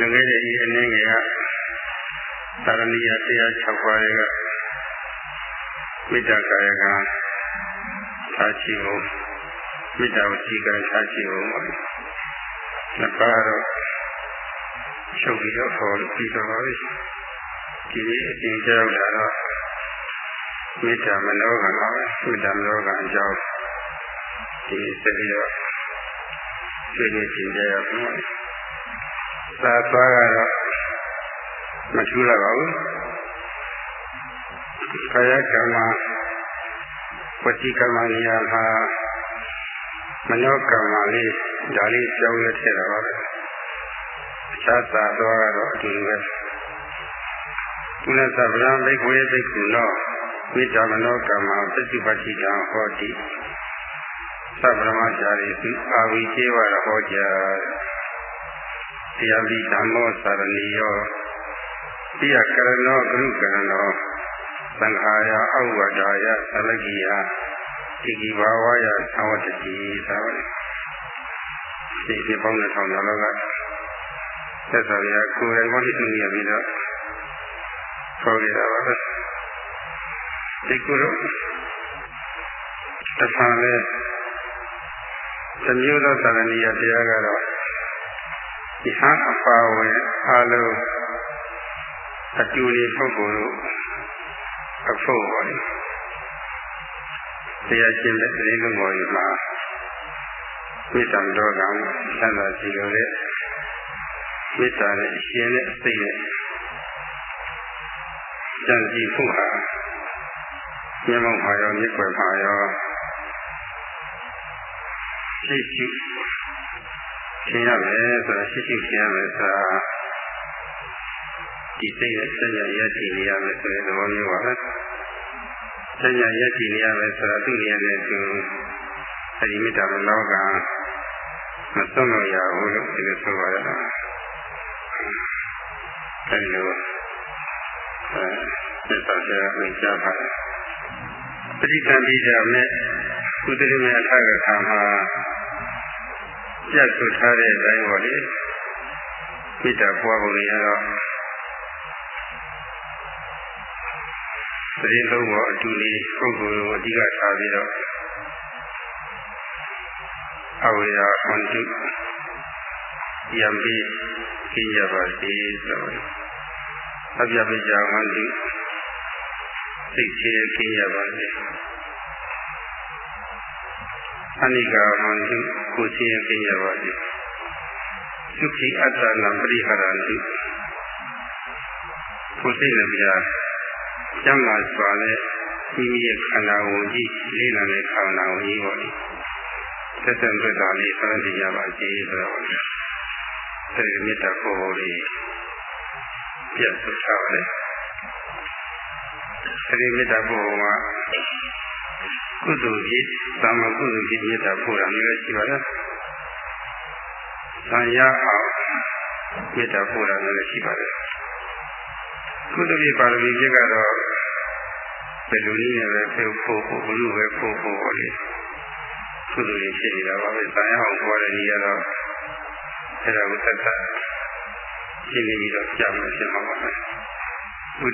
လွန်ခဲ့တဲ့ဒီအနေငယ်ကသာရဏီယတရား6ပါးကမေတ္တာကာယကံထားရှိဖို့မေတ္တာဝစီကံထားရှိဖို့ပါနှစ်ပါးတော့ချုပ်ပြီးတော့ဟောပြီးတော့ပါပြီဒီနေ့အပြင်ကြောက်တာတော့မေတ္တာမနောကံပါပဲမေတ္တာမနောကံအကြောင်းဒီစပြီးတော့ဆွေးနွေးကြည့်ကြရအောင် သာသွားကတော့မထူးတော့ပါဘူးကာယကံမှာဝစီကံမှာနေရာမှာမနောကံမှာလေးဒါလေးကြောင်းရထည့်တာပါပဲအခြားသာသွားကတော့အတူတူပဲကုလသဗ္ဗံဘိက္ခွေဘိက္ခုနောမေတ္တာမနောကမ္မပฏิပတိတံဟောတိသဗ္ဗမချာရိသုအာဝိချေဝရဟောကြား တရားပိဓမ္မောသာရဏီယောတိယကရဏောဂရုကရဏောသံဃာယအဝဒာယသလကိယတိကိဘာဝယသဝတ္တိသာဝတိဒီပေါင်းတဲ့ထောင်တော်လောကသက်သာရကိုယ်တိုင်ဟောတိသူရပြီးတော့ခေါ်ရတာပါပဲဒီကုလို့တဖန်လဲသမျိုးသောသာရဏီယတရားကတော့ ဒီဟန်အပါဝင်အားလုံးအတူနေပုဂ္ဂိုလ်တို့အဖို့ပါလေတရားရှင်းတဲ့ဒီလိုပေါ်ကြီးမှာမေတ္တာတော်ကံသံသာစီလို့လေမေတ္တာနဲ့ရှင်တဲ့စိတ်နဲ့ကြံစီဖို့ဟာမျက်မှောက်မှာရောမျက်ွယ်မှာရောရှိရှိ ရှင်းရမယ်ဆိုတာရှိရှိရှင်းရမယ်ဆိုတာဒီစိတ်နဲ့စัญญာရည်တည်နေရမယ်ဆိုတဲ့သဘောမျိုးပါပဲစัญญာရည်တည်နေရမယ်ဆိုတာသူ့နေရာနဲ့သူအဲဒီမေတ္တာလောကမစွန့်လို့ရဘူးလို့ဒီလိုဆိုပါရတာအဲဒီလိုအဲသက်သာဆရာမိတ်ကြပါတယ်ပဋိသင်္ဍိကြနဲ့ကုသလိမေအထကထာမှာ ပြတ်ဆိုထားတဲ့အတိုင်းပေါ့လေမေတ္တာပွားဖို့ရတော့သတိလုံးပေါ်အတူလေးပုဂ္ဂိုလ်ကိုအဓိကထားပြီးတော့အဝေယဟန္တုယံပိကိယပါစေဆိုအပြပိကြဟန္တုစိတ်ချေကိယပါစေ အနိကာဟန္တုကိုချေကိယပါစေသုခိအတ္တနံပရိဟရန္တုကိုစိတ်လည်းပြကျမ်းမာစွာနဲ့မိမိရဲ့ခန္ဓာကိုယ်ကြီးလေးလာတဲ့ခန္ဓာကိုယ်ကြီးပေါ့လေသက်သက်သက်သာလေးဆောင်ကြည့်ရပါစေဆိုတော့အဲဒီမေတ္တာပို့ဖို့လေးပြတ်သွားပါတယ်အဲဒီမေတ္တာပို့မှာကု သိုလ်ကြီးသာမကုသိုလ်ကြီးမေတ္တာပို့တာမျိုးရှိပါလား။ဆံရအောင်မေတ္တာပို့တာမျိုးရှိပါတယ်။ကုသိုလ်ကြီးပါရမီကြီးကတော့ဘယ်လိုနည်းနဲ့ပဲဖို့ဖို့ဖို့ဘလို့ပဲဖို့ဖို့ဟောလေကုသိုလ်ကြီးဖြစ်နေတာပါပဲ။ဆံရအောင်ပေါ်တဲ့နေရာတော့အဲဒါကိုသက်သက်ရှင်းပြီးတော့ကြားမှဖြစ်မှာပါပဲ။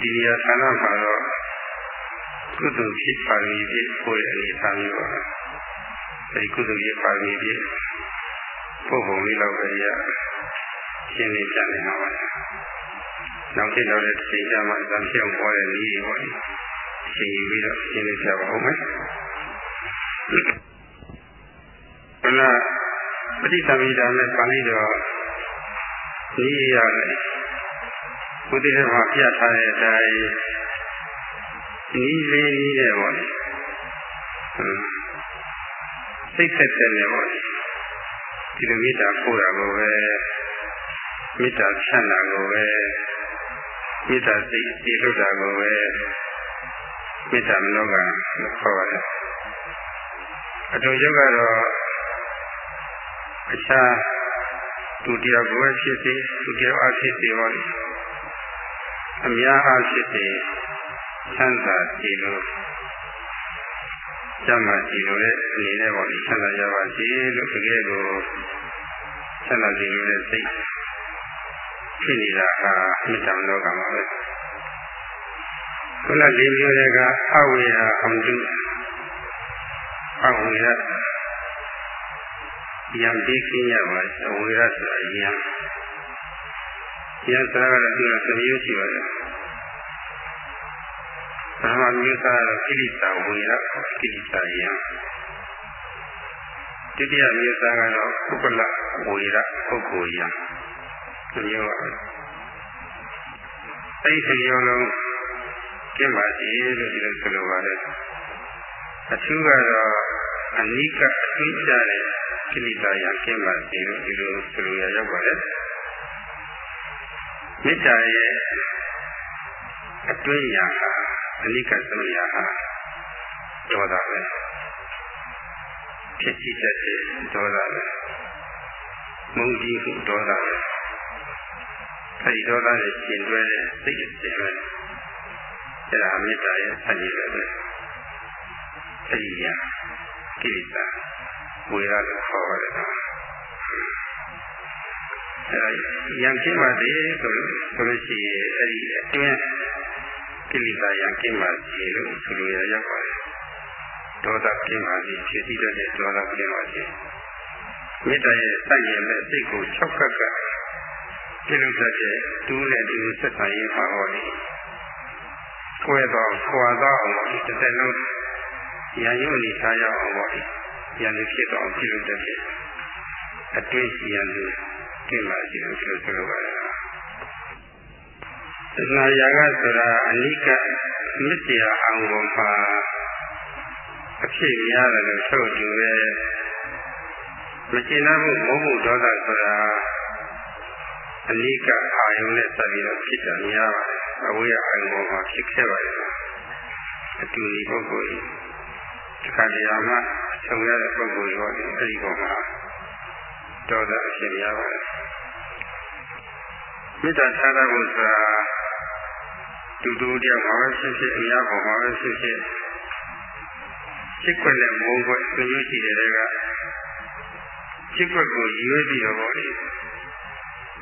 ဒီနေရာဌာနမှာတော့ ကုသိုလ်ဖြစ်ပါရမီဖြစ်ဖို့တဲ့အနေအထားမျိုးပါအဲဒီကုသိုလ်ဖြစ်ပါရမီဖြစ်ဖို့ပုံလေးတော့ပဲရရှင်းနေကြနေမှာပါနောက်ဖြစ်တော့တဲ့ချိန်ကြမှာသံဖြုံပေါ်တဲ့နည်းတွေပေါ့လေရှင်းပြီးတော့ရှင်းနေကြပါဦးမယ်ခဏပဋိသမီတာနဲ့ပါဠိတော်နည်းရတယ်ဘုဒ္ဓရဲ့မှာပြထားတဲ့အတိုင်း နီးလေးနီးတယ်ပေါ့လေစိတ်သက်သက်နဲ့ပေါ့လေဒီလိုမေတ္တာပို့တာကိုပဲမေတ္တာဖြန့်တာကိုပဲမေတ္တာစိတ်တည်လို့တာကိုပဲမေတ္တာမနောကခေါ်ပါတယ်အတူရုပ်ကတော့အခြားသူတရားကိုပဲဖြစ်စေသူတရားအဖြစ်စေပါလေအများအားဖြစ်စေ ချမ်းသာကြည်လို့ကျမ်းမာကြည်လို့လည်းအနေနဲ့ပေါ့ဒီချမ်းသာရပါစေလို့တကယ်ကိုချမ်းသာကြည်လို့လည်းစိတ်ဖြစ်နေတာဟာမေတ္တာလောကမှာပဲခုနလေးမျိုးတွေကအဝေယဟံတုအဝေယယံဒီကိညာပါအဝေယဆိုတာယံယံဆိုတာကလည်းသူကသမျိုးရှိပါတယ်ပထ မမျိုးသားကတော့ကိလေသာဝေယကိလေသာယံဒုတိယမျိုးသားကတော့ဥပ္ပလဝေယပုဂ္ဂိုလ်ယံဒီမျိုးပါအဲ့ဒီမျိုးလုံးကျင့်ပါစေလို့ဒီလိုဆိုလိုပါတယ်အထူးကတော့အနိကအသိကြတဲ့ကိလေသာယကျင့်ပါစေလို့ဒီလိုဆိုလိုရရောက်ပါတယ်မေတ္တာရဲ့အတွင်းညာဟာ အနိကဆုံးညာဟာဒေါသပဲဖြစ်စီတတ်တဲ့ဒေါသပဲမုန်းကြီးမှုဒေါသပဲအဲဒီဒေါသနဲ့ရှင်တွဲတဲ့စိတ်အစဉ်ပဲအဲဒါမေတ္တာရဲ့အညီပဲအဲဒီညာကိလေသာဝေရလို့ခေါ်ရတယ်အဲရံကင်းပါတယ်ဆိုလို့ဆိုလို့ရှိရင်အဲဒီအတွင်း ကိလေသာရံကင်းပါစေလို့ဆိုလိုရရောက်ပါတယ်ဒေါသကင်းပါစေဖြစ်ပြီးတဲ့ဒေါသကင်းပါစေမေတ္တာရဲ့စိုက်ရင်မဲ့စိတ်ကို၆ခက်ကပြုလုပ်တတ်တဲ့တူးနဲ့တူးဆက်ဆံရေးပါဟောတယ်ကိုယ်တော့ခွာတော့အောင်တစ်သက်လုံးရန်ရုံနေထားရအောင်ပေါ့ရန်လူဖြစ်တော့ပြုလုပ်တတ်တဲ့အတွေ့အကြုံတွေကျင့်ပါစီလို့ဆိုလိုပါတယ် သနာယာကဆိုတာအနိကမြစ်တရားအောင်ပေါ်မှာအဖြစ်များတယ်လို့ဆိုတူပဲမကျင်တတ်မှုမဟုတ်ဘူးဒေါသဆိုတာအနိကအာယုံနဲ့ဆက်ပြီးတော့ဖြစ်တာများပါတယ်အဝိယအာယုံပေါ်မှာဖြစ်ခဲ့ပါတယ်အတူဒီပုဂ္ဂိုလ်ကြီးဒီခါတရားမှာဆုံရတဲ့ပုဂ္ဂိုလ်ရောအဲဒီပေါ်မှာဒေါသအဖြစ်များပါတယ်မေတ္တာထားတာကိုဆိုတာ တူတူတယောက်မှာပဲဖြစ်ဖြစ်အများပေါ်မှာပဲဖြစ်ဖြစ်ချစ်ခွက်နဲ့မုန်းခွက်သူမျိုးရှိတဲ့ကချစ်ခွက်ကိုရွေးပြီးတော့ဗောလေ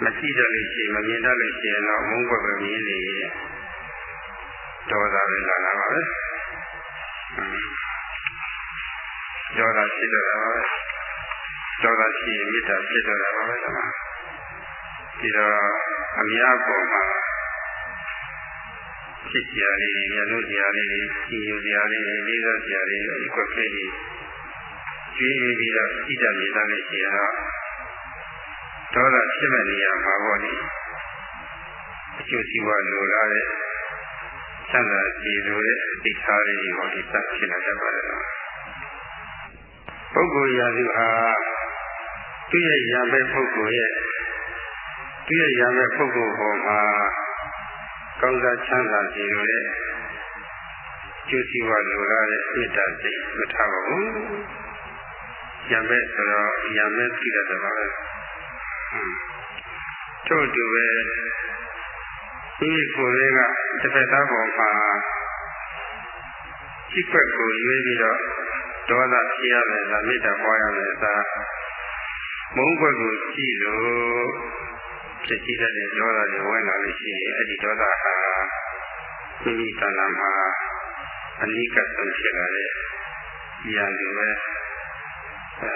မကြည့်တတ်လို့ရှိရင်မမြင်တတ်လို့ရှိရင်တော့မုန်းခွက်ပဲမြင်နေရင်ဒေါသပဲလာတာပါပဲဒေါသဖြစ်တော့တာပါပဲဒေါသရှိရင်မေတ္တာဖြစ်တော့တာပါပဲဒီမှာပြီးတော့အများပေါ်မှာ ဖြစ်ကြရလေးရလို့ကြရလေးကြီးယူကြရလေးလေးသောကြရလေးဒီကွက်ကလေးကြီးကြီးပြီးတော့ဣဒ္ဓမြေသားနဲ့ရှိရတော့ဒေါသဖြစ်မဲ့နေရာမှာပေါ့လေအကျိုးစီးပွားလိုလားတဲ့သံသာစီလိုတဲ့သိထားလေးတွေပေါ့ဒီစဖြစ်လာတတ်ပါတယ်ပုဂ္ဂိုလ်ရာစုဟာသူ့ရဲ့ရာမဲ့ပုဂ္ဂိုလ်ရဲ့သူ့ရဲ့ရာမဲ့ပုဂ္ဂိုလ်ပေါ်မှာ ကောင်းစားချမ်းသာစေလိုတဲ့ကျိုးစီးပွားလိုလားတဲ့မေတ္တာစိတ်မထားပါဘူး။ရမဲ့ဆိုတော့ရမဲ့ကြည့်တတ်ပါပဲ။ထို့တူပဲဒီကိုယ်လေးကတစ်ဖက်သားပေါ်မှာစိတ်ွက်ကိုရွေးပြီးတော့ဒေါသဖြစ်ရမယ်လားမေတ္တာပွားရမယ်လားမုန်းွက်ကိုကြည့်လို့ ဖြစ်စီတဲ့ဒေါသတွေဝင်လာလို့ရှိရင်အဲ့ဒီဒေါသဟာမိမိတဏ္ဍာမှာအနိကဆုံးဖြစ်လာတဲ့ဉာဏ်တွေပဲအဲ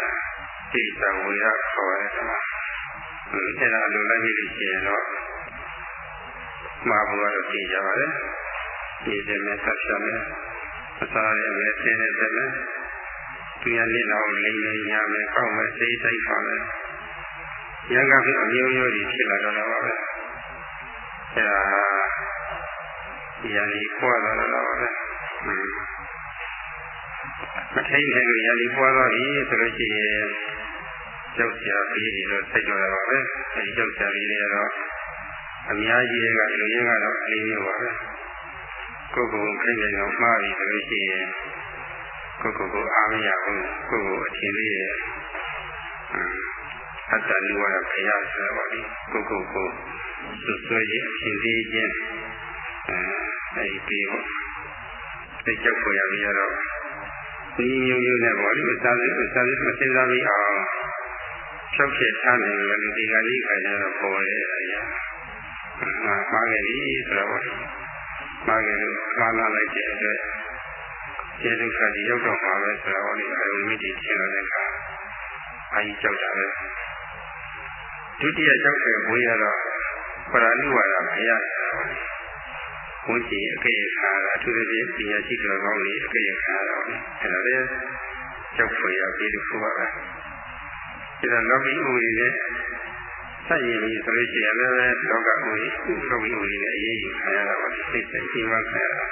တိတဝေရခေါ်ရတယ်မှာအဲ့ဒါလိုလိုက်ပြီးရှိရင်တော့မှာဘုရားတို့ကြည့်ကြပါလေဒီစမဲ့ဆက်ရှောင်းမယ်အစားရမယ်ဆင်းရဲတယ်မယ်သူရနေတော့လိမ့်နေရမယ်ကောက်မယ်စိတ်တိုက်ပါမယ် ရံကဖြစ်အမျိုးမျိုးကြီးဖြစ်လာတော့တာပါပဲအဲဒါယန္ဒီပွားလာတော့တာပါပဲမထိန်နိုင်လို့ယန္ဒီပွားသွားပြီဆိုလို့ရှိရင်ကြောက်ကြပြီးပြီးတော့စိတ်တော်တာပါပဲအဲဒီကြောက်ကြပြီးတွေကတော့အများကြီးတွေကလူရင်းကတော့အလေးမျိုးပါပဲကိုယ်ကိုယ်ခိတ်နေတော့မှားပြီဆိုလို့ရှိရင်ကိုယ်ကိုယ်ကိုအားမရဘူးကိုယ်ကိုအထင်လေးရဲ့ အတ္တနိဝရခရဆိုတော့ဒီကိုကိုကိုစွစွရဲ့အဖြစ်သေးခြင်းအဲဒီပြီးတော့သိကြောက်ပေါ်ရပြီးတော့ဒီမျိုးမျိုးနဲ့ပေါ့ဒီအစားအစားမစဉ်းစားပြီးအောင်ဖြောက်ချက်ထားနိုင်လို့ဒီကလေးခါကျတော့ပေါ်ရဲ့အရာငါမှားခဲ့ပြီဆိုတော့မှားခဲ့လို့မှားလာလိုက်တဲ့အတွက်ကျေဒုက္ခကြီးရောက်တော့မှာပဲဆိုတော့ဒီအယုံမိတိဖြစ်လာတဲ့အခါအာကြီးကြောက်တာပဲ ဒုတိယကြောက်တဲ့ဘွေးရတော့ပရာဏိဝါဒမရတာဘုန်းကြီးအကြိတ်ခါတာအထူးသဖြင့်ပညာရှိတော်ကောင်းကြီးအကြိတ်ခါတော့အဲ့ဒါလည်းကြောက်ဖွယ်ရပြီးလို့ဆိုပါပဲဒါတော့လောကီဥပဒေနဲ့ဆက်ရည်ပြီးဆိုလို့ရှိရင်လည်းလောကဥပဒေလောကီဥပဒေနဲ့အရေးယူခံရတာပါစိတ်စိတ်ကြီးမှခံရတာ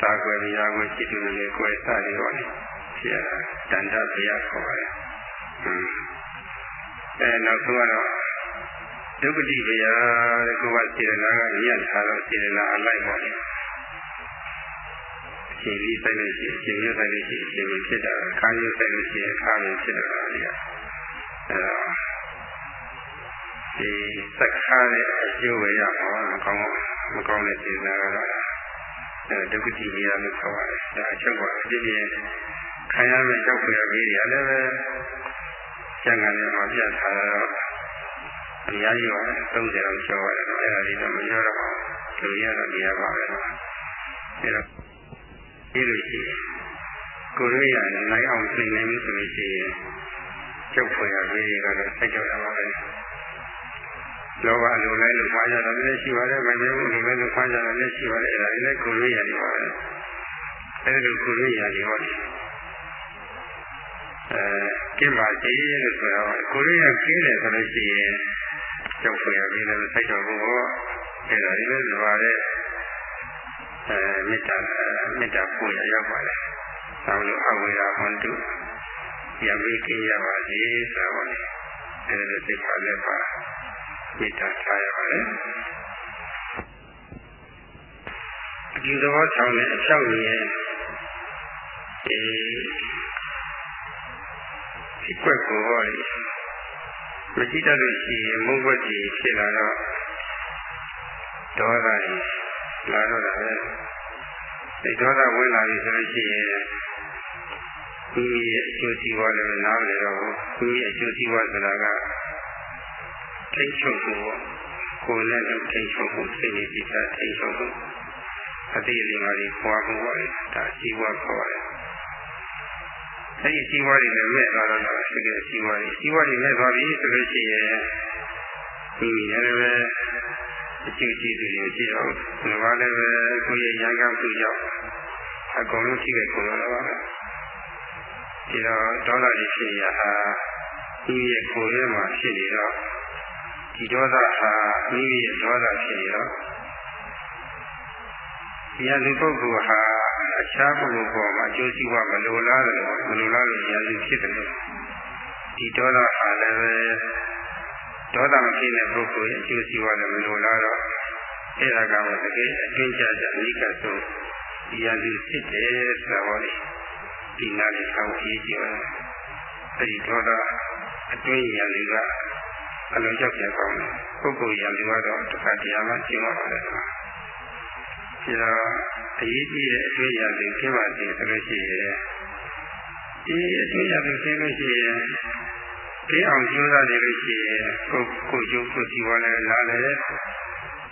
သာကွယ်ရာကိုจิตတူနဲ့ကိုယ်စတယ်ပေါ့လေဖြစ်ရတာတန်တဘုရားခေါ်ပါတယ်ဟွန်း အဲနောက်ဆုံးကတော့ဒုက္ခတိဘုရားတဲ့ကိုယ်ကစေတနာကညံ့ထားတော့စေတနာအလိုက်ပါလေအချိန်လေးဆိုင်လို့ရှိရင်အချိန်လေးဆိုင်လို့ရှိရင်အချိန်လေးဖြစ်တာခါးလေးဆိုင်လို့ရှိရင်ခါးလေးဖြစ်တာလေအဲတော့ဒီစက်ခါတဲ့အကျိုးပဲရမှာမကောင်းမကောင်းတဲ့စေတနာကတော့အဲဒုက္ခတိဘုရားလို့ခေါ်ပါတယ်ဒါအချုပ်ကအပြည့်ပြည့်ခံရမယ့်ကြောက်ဖွယ်ပေးရတယ်လည်းပဲ ကျန်ကန်ထဲမှာပြထားတော့အများကြီးပါ30လောက်ကျော်ရတယ်တော့အဲ့ဒါလေးတော့မပြောတော့ပါဘူးလူရတော့နေရပါပဲတော့အဲ့တော့ဒီလိုရှိတယ်ကိုရိယာနိုင်အောင်ပြင်နေမှုဆိုလို့ရှိရင်ကျုပ်ဖွယ်ရပေးတွေကတော့ဆက်ကြောက်ရပါပဲလောဘလိုလဲလို့ခွာကြတာလည်းရှိပါတယ်မကျေဘူးလိုလဲလို့ခွာကြတာလည်းရှိပါတယ်အဲ့ဒါလည်းကိုရိယာတွေပါပဲအဲ့ဒီကိုရိယာတွေဟောတယ်အဲ ကျင့်ပါစေလို့ဆိုတော့ကိုရိယာကျင်းတယ်ဆိုလို့ရှိရင်ကြောက်ဖွယ်ရပြီးလည်းစိုက်တော်ဘုရားအဲ့ဒါဒီလိုဆိုပါလေအဲမေတ္တာမေတ္တာပို့ရရောက်ပါလေ။ဆောင်းလို့အဝေရာဟွန်တုယမိကိရပါစေဆိုပါလေ။အဲ့ဒါစိတ်ပါလည်းပါမေတ္တာထားရပါလေ။ဒီသဘောဆောင်တဲ့အလျှောက်ရဲ့ဒီ ဒီကွက်ကိုဟောလေမကြည့်တတ်လို့ရှိရင်မုန်းဝတ်ကြီးဖြစ်လာတော့ဒေါသကြီးလာတော့တာပဲဒီဒေါသဝင်လာပြီဆိုလို့ရှိရင်ဒီရဲ့အကျိုးစီးပွားလည်းနားမလည်တော့ဘူးဒီရဲ့အကျိုးစီးပွားဆိုတာကထိတ်ချုပ်ဖို့ကိုယ်နဲ့ထိတ်ချုပ်ဖို့စိတ်နဲ့ကြည့်တာထိတ်ချုပ်ဖို့အတိအကျမှဒီခွာဖို့ပါလေဒါစီးပွားခေါ်တယ် အဲဒီစီးပွားတွေလည်းမဲ့သွားတော့တာရှိတဲ့စီးပွားတွေစီးပွားတွေမဲ့သွားပြီဆိုလို့ရှိရင်ဒီလည်းပဲအကျိုးကျေးဇူးတွေရှိတော့ဒီမှာလည်းပဲကိုယ့်ရဲ့ရံကမှုကြောင့်အကုန်လုံးရှိခဲ့ကုန်တော့ပါဒီတော့ဒေါသတွေဖြစ်ရဟာဒီရဲ့ကိုယ်ရဲ့မှာဖြစ်နေတော့ဒီဒေါသဟာမိမိရဲ့ဒေါသဖြစ်နေတော့ဒီအလူပုဂ္ဂိုလ်ဟာ အခြားပုဂ္ဂိုလ်ပေါ်မှာအကျိုးစီးပွားမလိုလားတယ်မလိုလားလို့ရည်ဖြစ်တယ်ဒီဒေါသဟာလည်းပဲဒေါသမဖြစ်တဲ့ပုဂ္ဂိုလ်ရဲ့အကျိုးစီးပွားလည်းမလိုလားတော့အဲ့ဒါကမှတကယ်အတွင်းကျကျအနိကဆုံးဒီရည်ဖြစ်တယ်ဆိုတာဟောလေဒီနာလေးဆောင်းပြီးကြည့်ပါအဲ့ဒီဒေါသအတွင်းရည်ကအလုံးရောက်ပြန်ကောင်းတယ်ပုဂ္ဂိုလ်ရည်ကတော့တစ်ခါတရားမှရှင်းပါပါလေ ဒါတော့အရေးကြီးတဲ့အတွင်းရည်ကျင်းပါစေဆိုလို့ရှိရင်ဒီအတွင်းရည်ကျင်းလို့ရှိရင်ဒီအောင်ကျိုးစားနေလို့ရှိရင်ကိုကိုကျိုးကိုစီဝါလည်းလာတယ်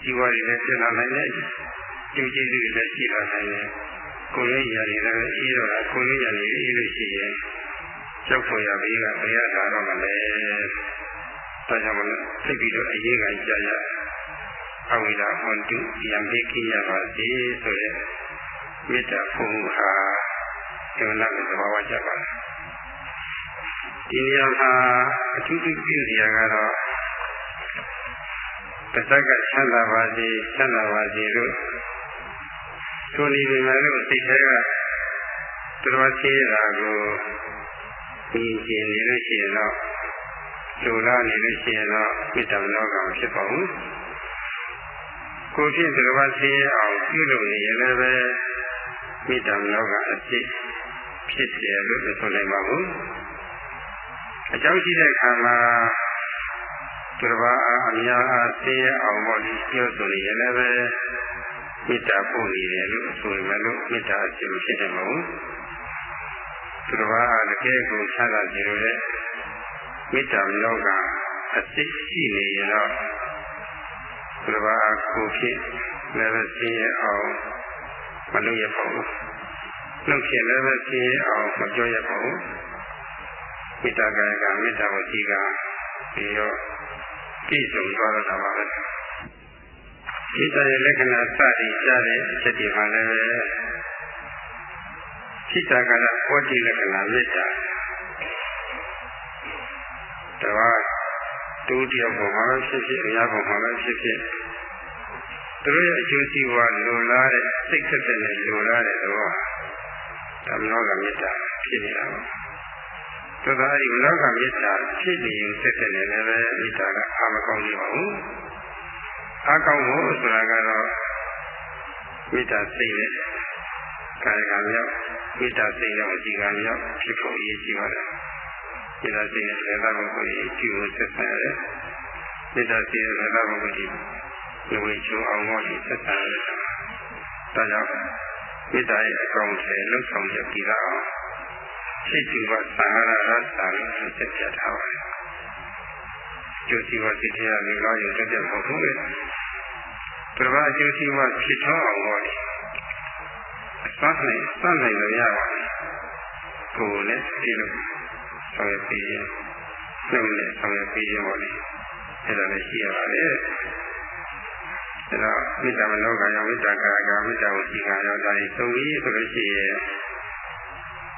စီဝါတွေလည်းဖြစ်လာနိုင်တယ်ကျိုးကျေးဇူးတွေလည်းရှိလာနိုင်တယ်ကိုရင်းရည်လည်းအေးတော့တာကိုရင်းရည်အေးလို့ရှိရင်ကျောက်ဖို့ရပြီးကဘယ်ရတာတော့မလဲဒါကြောင့်မလို့သိပြီးတော့အရေးကကြာရ အဝိဒါဟွန်တုယံပိကိယပါစေဆိုတဲ့မေတ္တာဖို့ဟာဒီလိုနဲ့သဘာဝကျပါတယ်ဒီနေရာမှာအထူးထူးပြုစရာကတော့တစ်သက်ကချမ်းသာပါစေချမ်းသာပါစေလို့ဆိုနေပေမဲ့လို့စိတ်ထဲကတော်သေးတာကိုမြင်ကျင်နေလို့ရှိရင်တော့လူလာနေလို့ရှိရင်တော့မေတ္တာလောကမဖြစ်ပါဘူး ကိုဖြစ်တော်သေးအောင်ပြုလုပ်နေရင်လည်းပဲမေတ္တာလောကအဖြစ်ဖြစ်တယ်လို့ဆိုနိုင်ပါဘူးအကြောင်းရှိတဲ့အခါမှာသူတစ်ပါးအားအများအားသိရအောင်ပေါ့ဒီပြောဆိုနေရင်လည်းပဲမေတ္တာပို့နေတယ်လို့ဆိုရင်လည်းမေတ္တာအကျိုးဖြစ်တယ်မဟုတ်သူတစ်ပါးအားတကယ်ကိုချမ်းသာစေလို့လေမေတ္တာလောကအသိရှိနေရင် တော့ဘုရားကိုဖြစ်လည်းပဲသိရအောင်မလုပ်ရပါဘူးနှုတ်ဖြစ်လည်းပဲသိရအောင်မပြောရပါဘူးမေတ္တာကာယကမေတ္တာဝစီကပြီးတော့ပြည့်စုံသွားတော့တာပါပဲမေတ္တာရဲ့လက္ခဏာစသည်ကြားတဲ့အချက်တွေမှာလည်းစိတ္တကရဟောတိလက္ခဏာမေတ္တာတဘာ ဒုတိယဘုံမှာလည်းဖြစ်ဖြစ်အများဘုံမှာလည်းဖြစ်ဖြစ်သူတို့ရဲ့အကျိုးစီးပွားလိုလားတဲ့စိတ်သက်သက်နဲ့လိုလားတဲ့တော့ဓမ္မနောကမေတ္တာဖြစ်နေတာပါသို့သောအဲဒီမနောကမေတ္တာဖြစ်နေရင်သက်သက်နဲ့လည်းမေတ္တာကအာမကောင်းနေပါဘူးအာကောင်းဖို့ဆိုတာကတော့မေတ္တာစိတ်နဲ့ကာယကံမြောက်မေတ္တာစိတ်နဲ့အကြည်ကံမြောက်ဖြစ်ဖို့အရေးကြီးပါတယ် မေတ္တာစိတ်နဲ့လည်းသာဘုရားကြီးပြုလို့ဆက်ဆံရတယ်မေတ္တာစိတ်နဲ့လည်းသာဘုရားကြီးလူဝေချိုးအောင်လို့ဆက်ဆံရတယ်ဒါကြောင့်မေတ္တာရဲ့အကောင်အထည်လှုပ်ဆောင်ရပြီးတော့စိတ်ကြည်ဝသံဃာရသာလို့ဆက်ပြထားပါတယ်ကျိုးစီဝစိတ်ထဲကလူလာရုံတက်တဲ့မဟုတ်ဘူးလေပရမအကျိုးစီဝဖြစ်ထောင်းအောင်လို့အစနိုင်စနိုင်လို့ရပါတယ်ကိုယ်နဲ့ဒီလို ဆောင်ရပြီးရင်နှုတ်နဲ့ဆောင်ရပြီးရင်ပေါ့လေအဲ့ဒါလည်းရှိရပါတယ်ဒါတော့မေတ္တာမနောကရောမေတ္တာကာကမေတ္တာဝစီကရောဒါကြီးသုံးပြီးဆိုလို့ရှိရင်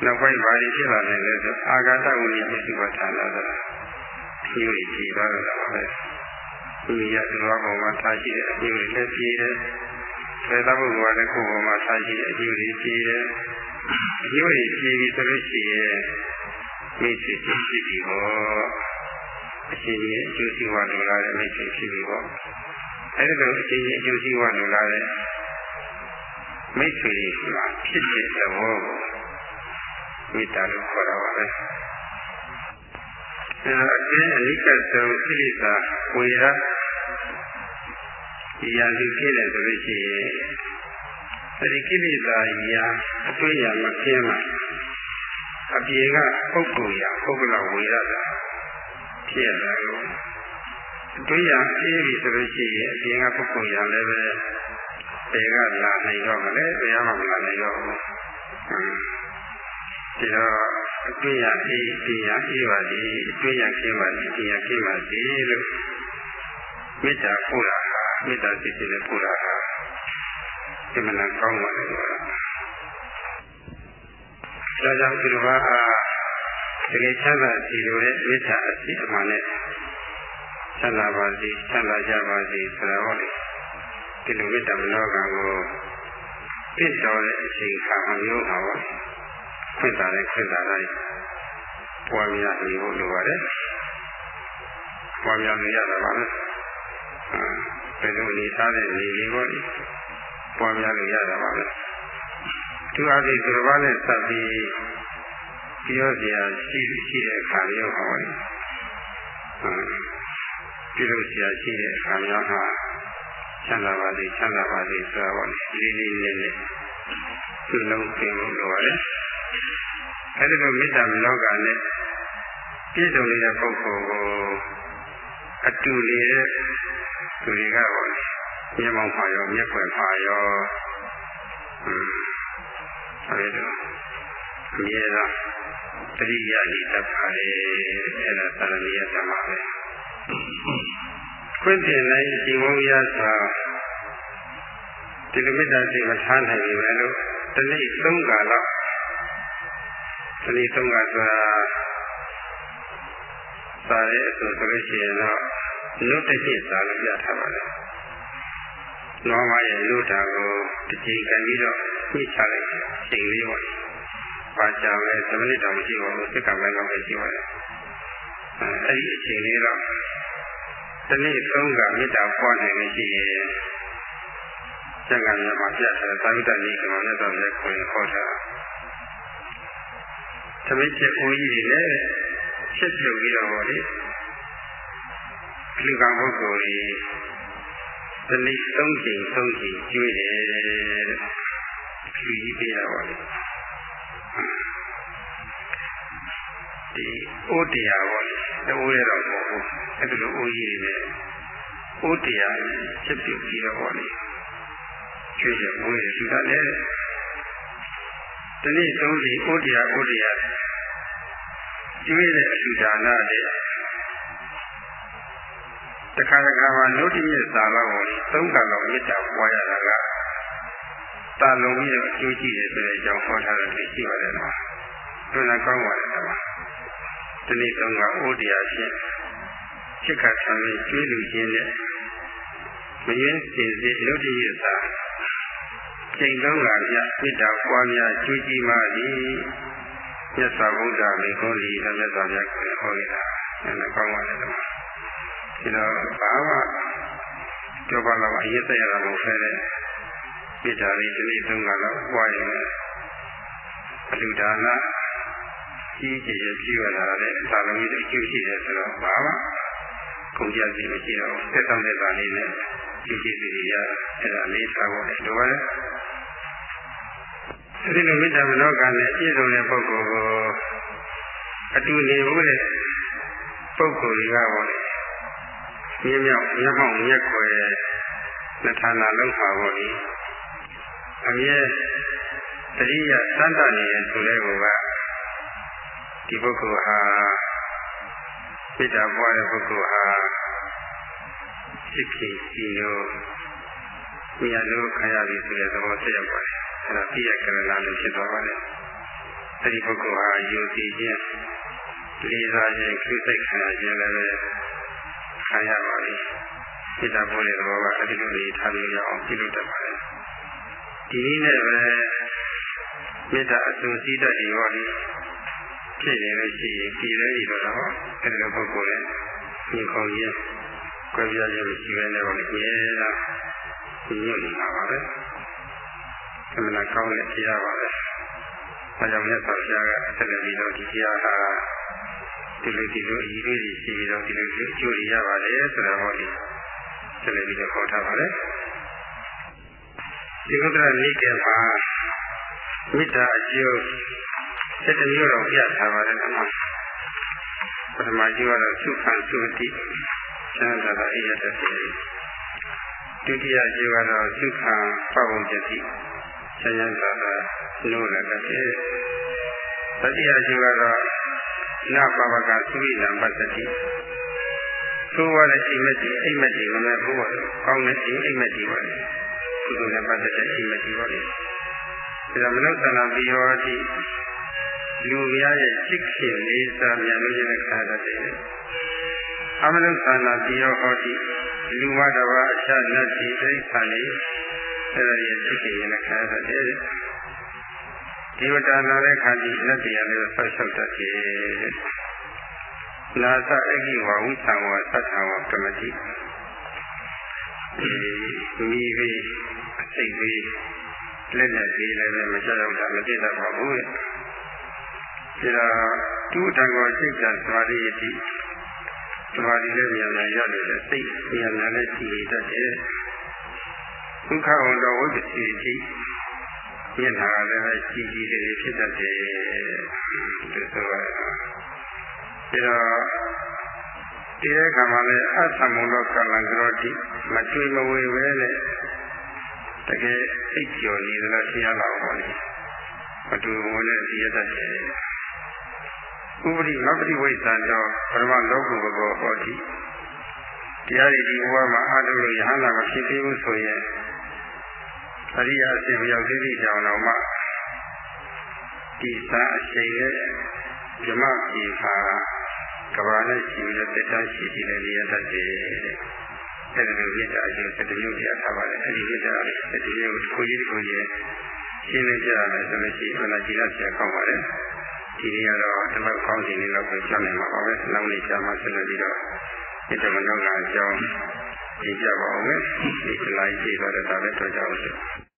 နောက်ပိုင်းဘာတွေဖြစ်လာနိုင်လဲဆိုအာဂတဝိညာဉ်မရှိပါဌာနာဆိုတာဖြူကြီးကြည်သွားတော့ပါပဲဒီရသူတော်ဘောမှာထားရှိတဲ့အဖြူတွေလည်းပြေးတယ်ဘယ်သောဘုရားလည်းကိုယ်ပေါ်မှာထားရှိတဲ့အဖြူတွေပြေးတယ်အဖြူတွေပြေးပြီဆိုလို့ရှိရင် မိတ်ဆွေဖြစ်ပြီဟောအရှင်ကြီးအကျိုးစီးပွားလိုလားတဲ့မိတ်ဆွေဖြစ်ပြီဟောအဲဒီလိုအရှင်ကြီးအကျိုးစီးပွားလိုလားတဲ့မိတ်ဆွေတွေမှာဖြစ်တဲ့သဘောကိုမေတ္တာလို့ခေါ်တာပါပဲအဲတော့အကျဉ်းအနိကဆုံးကိလေသာဝေရဒီရာလူဖြစ်တယ်ဆိုလို့ရှိရင်အဲဒီကိလေသာရာအတွေ့အကြုံမပြင်းမှာ အပြေကပုဂ္ဂိုလ်ရာပုဂ္ဂလဝေရတာဖြစ်ရတယ်လို့တွေ့ရအေးပြီဆိုလို့ရှိရင်အပြင်ကပုဂ္ဂိုလ်ရာလည်းပဲဘယ်ကလာနိုင်တော့မလဲဘယ်မှမလာနိုင်တော့ဘူးဒီတော့အတွေ့ရအေးဒီရအေးပါလေအတွေ့ရခင်းပါလေဒီရခင်းပါလေလို့မေတ္တာပို့တာဟာမေတ္တာစိတ်နဲ့ပို့တာဟာဒီမနာကောင်းပါလေ ဒါကြောင့်ဒီလိုပါအားတကယ်ချမ်းသာစီလိုတဲ့မေတ္တာအစီအမှန်နဲ့ချမ်းသာပါစေချမ်းသာကြပါစေဆိုတော့လေဒီလိုမေတ္တာမနောကံကိုပြည့်တော်တဲ့အချိန်ခါမျိုးပါပါခွင့်တာတဲ့ခွင့်တာတိုင်းပွားများနေဖို့လိုပါတယ်ပွားများနေရတာပါလားဘယ်လိုနေသားတဲ့နေလေးပေါ့ပွားများလို့ရတာပါလား သူအသိသူတစ်ပါးနဲ့စပ်ပြီးပြောစရာရှိရှိတဲ့အခါမျိုးဟောတယ်ပြုလို့စရာရှိတဲ့အခါမျိုးဟာချမ်းသာပါစေချမ်းသာပါစေဆိုတော့လေးလေးလေးလေးသူ့လုံးပြင်လို့လိုပါတယ်အဲဒီလိုမေတ္တာမလောကနဲ့ပြည့်စုံနေတဲ့ပုဂ္ဂိုလ်ကိုအတူနေတဲ့သူတွေကဟောမျက်မှောက်ပါရောမျက်ွယ်ပါရော အဲဒီလိုအမြဲတမ်းတတိယဤတပ်ပါလေအဲဒါသာရဏီယဓမ္မပဲခွင့်တင်လိုက်ဒီဝုံရစွာဒီလိုမေတ္တာစိတ်မထားနိုင်ဘူးလေလို့တနေ့သုံးခါလောက်တနေ့သုံးခါဆိုတာစာရဲ့အဆိုဆိုလို့ရှိရင်တော့နုတ္တိစာလို့ပြထားပါတယ်။လောဘရဲ့လူတာကိုတစ်ချိန်ခံပြီးတော့ ညှိချလိုက်ချိန်လေးပေါ့။ပါကြလဲ7မိနစ်တောင်မရှိပါဘူးစက္ကန့်ပိုင်းလောက်ပဲရှိပါတယ်။အဲဒီအချိန်လေးတော့ဒီနေ့သုံးကမေတ္တာပွားနိုင်လို့ရှိရင်စက္ကန့်များမှာပြထားတဲ့သာဝတ္တနည်းကမှလည်းတော့လည်းခေါ်ခေါ်ထားသမီးချက်ဦးကြီးတွေလည်းချက်ပြုတ်ပြီးတော့ဟောလေလူကံပုဂ္ဂိုလ်ကြီးဒီနေ့သုံးချိန်သုံးချိန်ကျွေးတယ် တဲ့လူကြီးပေးတာပါလေဒီအိုးတရားပေါ့လေတိုးရတော့မဟုတ်ဘူးအဲ့ဒါလိုအိုးကြီးတွေနဲ့ဥတရားချက်ပြုပြီးတော့ဟောလေကျွေးရမွေးရရှိတာလေဒီနေ့သုံးစီဥတရားဥတရားကျွေးတဲ့အလှူဒါနတဲ့တခါတခါမှာနုတ္တိမြတ်သာလောက်ကိုသုံးကံလောက်မေတ္တာပွားရတာက တာလုံးပြီးတော့အကျိုးရှိတယ်ဆိုတဲ့အကြောင်းဟောထားတာရှိပါတယ်နော်။ဒါလည်းကောင်းပါတယ်ကွာ။ဒီနေ့သုံးကဥတရားဖြင့်ချစ်ကဆံပြီးကျွေးလူခြင်းနဲ့မရင်းစင်စစ်နုတ္တိမြတ်သာချိန်လုံးကပြမေတ္တာပွားများကျွေးကြည့်မှသည်မြတ်စွာဘုရားမိခိုးလီမြတ်စွာဘုရားကိုဟောခဲ့တာ။ဒါလည်းကောင်းပါတယ်ကွာ။ဒီတော့ဘာမှကြောပါတော့အရေးသက်ရတာမဟုတ်ခဲတဲ့ ပြစ်တာလေးဒီနေ့သုံးကတော့ပွားရင်အလူဒါနကြီးကြီးရကြည့်ရတာလေသာလုံးကြီးအကျိုးရှိတယ်ဆိုတော့ဘာမှကုန်ကြစီမရှိတော့သက်တောင့်တဲ့သာလေးနဲ့ကြီးကြီးစီရအဲ့ဒါလေးထားဖို့လိုပါတယ်အဲဒီလိုမေတ္တာမနောကနဲ့အပြည့်စုံတဲ့ပုဂ္ဂိုလ်ကိုအတူနေဖို့တဲ့ပုဂ္ဂိုလ်ကြီးကဟောတယ်မြင်းမြောက်မျက်မှောက်မျက်ခွေနှစ်ဌာနလုံးပါဖို့ဒီ အမြဲတတိယစမ်းတနေရဆိုတဲ့ကောကဒီပုဂ္ဂိုလ်ဟာပိတ္တာပွားတဲ့ပုဂ္ဂိုလ်ဟာစိတ်ကြီးစီနိုးမြတ်လို့ခရပြီဆိုတဲ့သဘောသိရပါတယ်အဲဒါပြည့်ရကရဏလို့ဖြစ်သွားပါတယ်အဲဒီပုဂ္ဂိုလ်ဟာယုံကြည်ခြင်းလေးစားခြင်းခိစိတ်ခံရခြင်းလည်းခံရပါလိမ့်စိတ်ဓာတ်ပေါ်တဲ့သဘောကအဲဒီလိုလေးထားပြီးရအောင်ပြုလုပ်တတ်ပါတယ် ဒီနည်းနဲ့ပဲမေတ္တာအစွန်စည်းတတ်ဒီဟောဒီဖြစ်ရင်လည်းရှိရင်ပြည်လဲရတော့အဲဒီလိုပုဂ္ဂိုလ်နဲ့ညီခေါ်ရင်ကြွယ်ပြားခြင်းမရှိဘဲနဲ့ဟောဒီအဲဒါညွတ်နေတာပါပဲအမှန်ကောင်းတဲ့တရားပါပဲအဲကြောင့်မြတ်စွာဘုရားကဆက်လက်ပြီးတော့ဒီတရားဟာဒီလိုဒီလိုအရေးလေးရှိပြီးတော့ဒီလိုဒီအကျိုးရပါတယ်ဆိုတော့ဟောဒီဆက်လက်ပြီးတော့ခေါ်ထားပါတယ် ဒီဥဒ္ဒရာနိကေမှာမေတ္တာအကျိုးစက်တမျိုးတော့ပြထားပါတယ်ကွာပထမကျိုးကတော့သုခံသုတိသံသာသာအိယတတိဒုတိယကျိုးကတော့သုခံပဝုဇ္ဇတိဆယံသာသာနိုးလည်းတည်းတတိယကျိုးကတော့နာပပကသုရိလံပတ္တိသိုးရတဲ့အိမ်မက်ကြီးအိမ်မက်ကြီးမမဲ့ဘူးပေါ့ကောင်းတဲ့အိမ်အိမ်မက်ကြီးပေါ့ကု သိုလ်နဲ့ပတ်သက်တဲ့အိမ်မက်ကြီးပေါ့ဒါမနုဿနာပြီးရောတိလူများရဲ့ချစ်ခင်လေးစားမြန်လို့ခြင်းနဲ့ခါတတ်တယ်အမနုဿနာပြီးရောဟောတိလူမတော်ဘာအခြားနတ်ကြီးတိခါလေးအဲ့ဒါရဲ့ချစ်ခင်နဲ့ခါတတ်တယ်ဒီဝတ္တနာတဲ့ခါဒီနတ်တရားလေးကိုဆောက်ရှောက်တတ်တယ်နာသအဂိဝဝိသံဝသတ္ထဝကမတိမိဘိအ စိတ်ဘိလက်လက်သေးလည်းမကြောက်တော့မသိတတ်ပါဘူးလေဒါတူတံကိုစိတ်ကသမာဓိယတိသမာဓိလည်းမြန်မြန်ရတယ်စိတ်မြန်မြန်လည်းရှိနေတတ်တယ်ဒုက္ခဝန္တဝိပ္ပစီတိမျက်နှာလည်းကြီးကြီးလေးဖြစ်တတ်တယ်ဒီဆိုရဒါဒီတဲ့ခါမှာလည်းအသမုံတော့ကလံကရောတိမချွေမဝေပဲနဲ့ တကယ်စိတ်ကြော်နေသလားတရားတော်ဟောနေမတူဝင်နဲ့ဒီရတတ်တယ်ဥပရိမပတိဝိသံတော်ပရမလောကုဘကောဟောတိတရားရည်ဒီဘဝမှာအားထုတ်လို့ယဟန္တာမဖြစ်သေးဘူးဆိုရင်အရိယာအရှင်ရောက်သေးသည့်ကြောင့်တော့မှဒီစာအရှိန်နဲ့ဓမ္မပြေခါကဘာနဲ့ရှိပြီးတော့တက်တန်းရှိရှိနဲ့နေရတတ်တယ် အဲဒီလိုမြတ်တာအကျိုးစတမျိုးပြထားပါတယ်အဲဒီမြတ်တာလေးစတမျိုးကိုကြီးကိုကြီးရှင်းလင်းပြရမယ်ဆိုလို့ရှိရင်အနာကြည့်ရဆရာကောင်းပါတယ်ဒီနေ့ကတော့ဓမ္မကောင်းစီလေးတော့ပြောနိုင်မှာပါပဲနောက်နေ့ကျမှဆက်လက်ပြီးတော့ဒီဓမ္မနောကအကြောင်းကြည့်ကြပါဦးမယ်ဒီလိုင်းကြည့်တော့တာလည်းတော့ကြောက်လို့